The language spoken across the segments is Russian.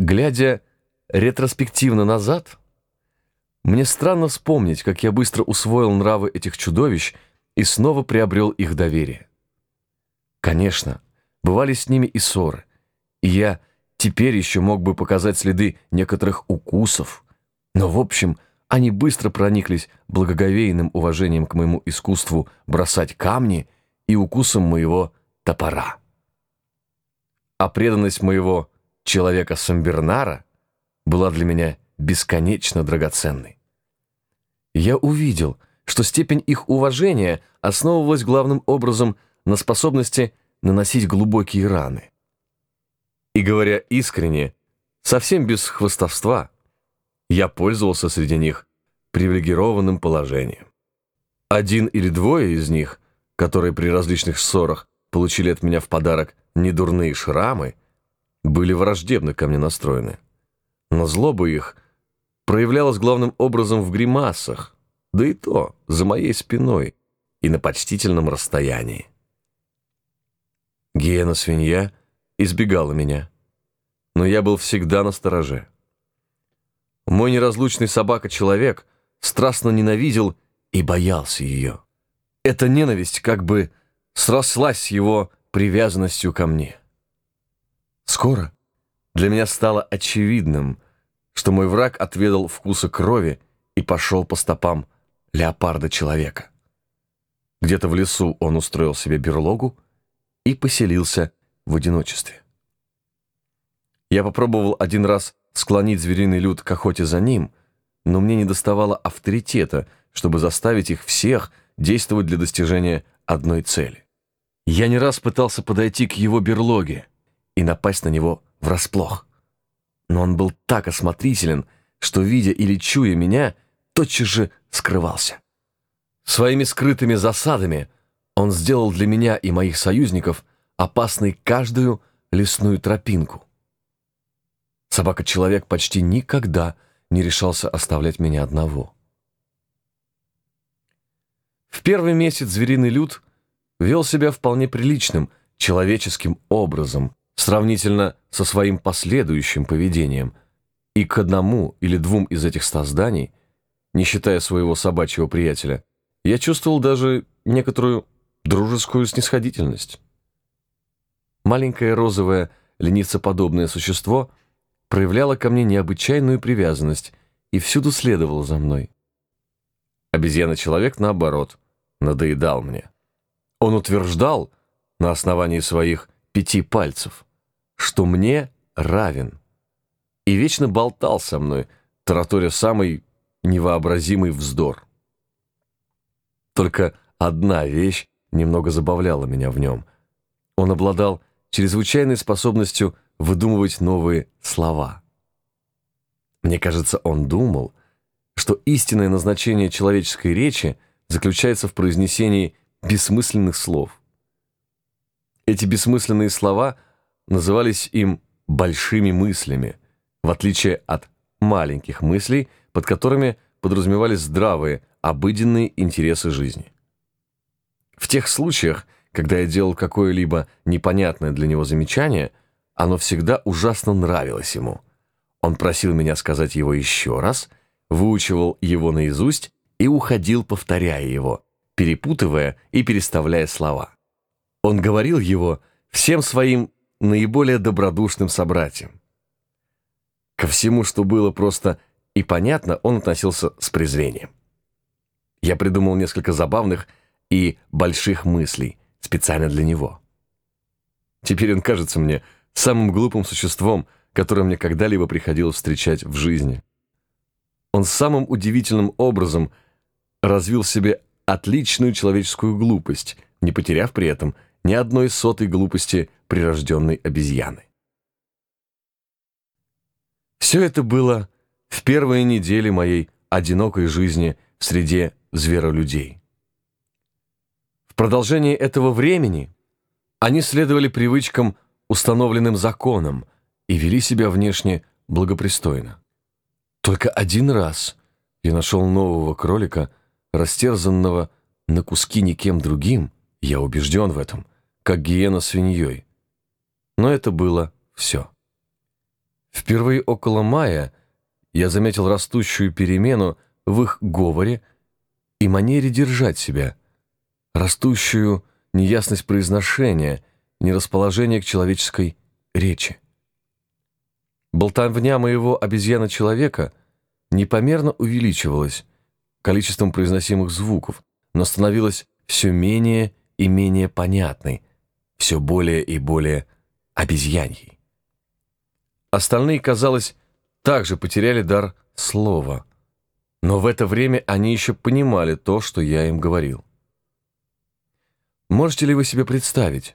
Глядя ретроспективно назад, мне странно вспомнить, как я быстро усвоил нравы этих чудовищ и снова приобрел их доверие. Конечно, бывали с ними и ссоры, и я теперь еще мог бы показать следы некоторых укусов, но, в общем, они быстро прониклись благоговейным уважением к моему искусству бросать камни и укусом моего топора. А преданность моего человека Самбернара была для меня бесконечно драгоценной. Я увидел, что степень их уважения основывалась главным образом на способности наносить глубокие раны. И говоря искренне, совсем без хвостовства, я пользовался среди них привилегированным положением. Один или двое из них, которые при различных ссорах получили от меня в подарок недурные шрамы, были враждебно ко мне настроены. Но злоба их проявлялась главным образом в гримасах, да и то за моей спиной и на почтительном расстоянии. Гиена-свинья избегала меня, но я был всегда на стороже. Мой неразлучный собака-человек страстно ненавидел и боялся ее. Эта ненависть как бы срослась с его привязанностью ко мне. Скоро для меня стало очевидным, что мой враг отведал вкуса крови и пошел по стопам леопарда-человека. Где-то в лесу он устроил себе берлогу и поселился в одиночестве. Я попробовал один раз склонить звериный люд к охоте за ним, но мне не доставало авторитета, чтобы заставить их всех действовать для достижения одной цели. Я не раз пытался подойти к его берлоге, и напасть на него врасплох. Но он был так осмотрителен, что, видя или чуя меня, тотчас же скрывался. Своими скрытыми засадами он сделал для меня и моих союзников опасной каждую лесную тропинку. Собака-человек почти никогда не решался оставлять меня одного. В первый месяц звериный люд вел себя вполне приличным, человеческим образом, сравнительно со своим последующим поведением, и к одному или двум из этих созданий, не считая своего собачьего приятеля, я чувствовал даже некоторую дружескую снисходительность. Маленькое розовое, ленивцеподобное существо проявляло ко мне необычайную привязанность и всюду следовало за мной. Обезьяна-человек, наоборот, надоедал мне. Он утверждал, на основании своих пяти пальцев, что мне равен. И вечно болтал со мной, тараторя самый невообразимый вздор. Только одна вещь немного забавляла меня в нем. Он обладал чрезвычайной способностью выдумывать новые слова. Мне кажется, он думал, что истинное назначение человеческой речи заключается в произнесении бессмысленных слов. Эти бессмысленные слова назывались им «большими мыслями», в отличие от маленьких мыслей, под которыми подразумевались здравые, обыденные интересы жизни. В тех случаях, когда я делал какое-либо непонятное для него замечание, оно всегда ужасно нравилось ему. Он просил меня сказать его еще раз, выучивал его наизусть и уходил, повторяя его, перепутывая и переставляя слова. Он говорил его всем своим наиболее добродушным собратьям. Ко всему, что было просто и понятно, он относился с презрением. Я придумал несколько забавных и больших мыслей специально для него. Теперь он кажется мне самым глупым существом, которое мне когда-либо приходилось встречать в жизни. Он самым удивительным образом развил в себе отличную человеческую глупость, не потеряв при этом – ни одной сотой глупости прирожденной обезьяны. Все это было в первые недели моей одинокой жизни в среде зверолюдей. В продолжении этого времени они следовали привычкам, установленным законом, и вели себя внешне благопристойно. Только один раз я нашел нового кролика, растерзанного на куски никем другим, я убежден в этом, как гиена свиньей. Но это было все. Впервые около мая я заметил растущую перемену в их говоре и манере держать себя, растущую неясность произношения, нерасположение к человеческой речи. Болтовня моего обезьяна-человека непомерно увеличивалась количеством произносимых звуков, но становилась все менее и менее понятной, все более и более обезьяньей. Остальные, казалось, также потеряли дар слова, но в это время они еще понимали то, что я им говорил. Можете ли вы себе представить,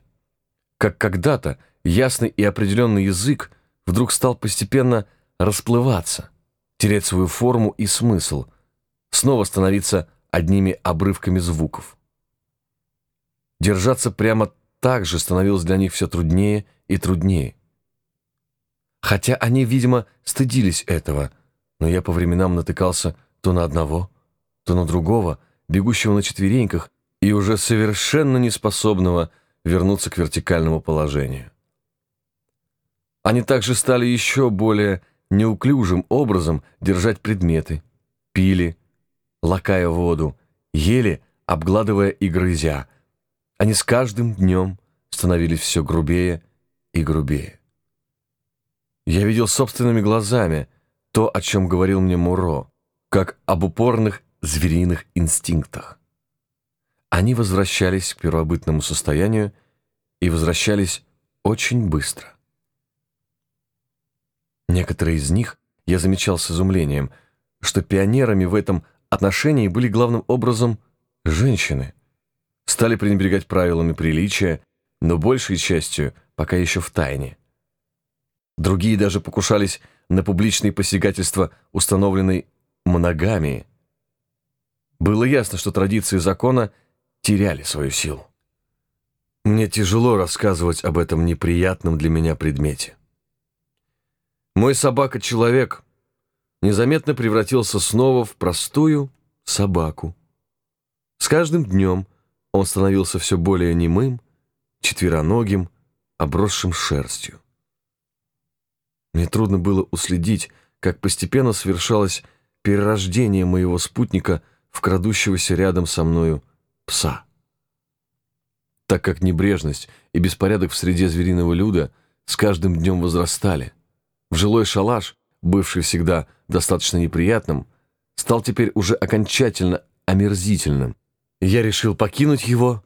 как когда-то ясный и определенный язык вдруг стал постепенно расплываться, терять свою форму и смысл, снова становиться одними обрывками звуков. Держаться прямо так же становилось для них все труднее и труднее. Хотя они, видимо, стыдились этого, но я по временам натыкался то на одного, то на другого, бегущего на четвереньках и уже совершенно неспособного вернуться к вертикальному положению. Они также стали еще более неуклюжим образом держать предметы, пили, лакая воду, ели, обгладывая и грызя. Они с каждым днем становились все грубее и грубее. Я видел собственными глазами то, о чем говорил мне Муро, как об упорных звериных инстинктах. Они возвращались к первобытному состоянию и возвращались очень быстро. Некоторые из них, я замечал с изумлением, что пионерами в этом отношении были главным образом женщины. Стали пренебрегать правилами приличия, но большей частью пока еще в тайне. Другие даже покушались на публичные посягательства установленной моногамии. Было ясно, что традиции закона теряли свою силу. Мне тяжело рассказывать об этом неприятном для меня предмете. Мой собака-человек незаметно превратился снова в простую собаку. С каждым днем он становился все более немым, четвероногим, обросшим шерстью. Мне трудно было уследить, как постепенно совершалось перерождение моего спутника в крадущегося рядом со мною пса. Так как небрежность и беспорядок в среде звериного люда с каждым днем возрастали — в жилой шалаш, бывший всегда достаточно неприятным, стал теперь уже окончательно омерзительным. Я решил покинуть его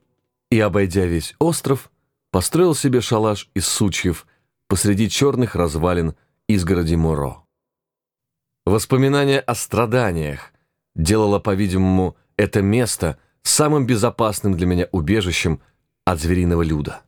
и, обойдя весь остров, построил себе шалаш из сучьев посреди черных развалин изгороди Муро. Воспоминание о страданиях делало, по-видимому, это место самым безопасным для меня убежищем от звериного люда.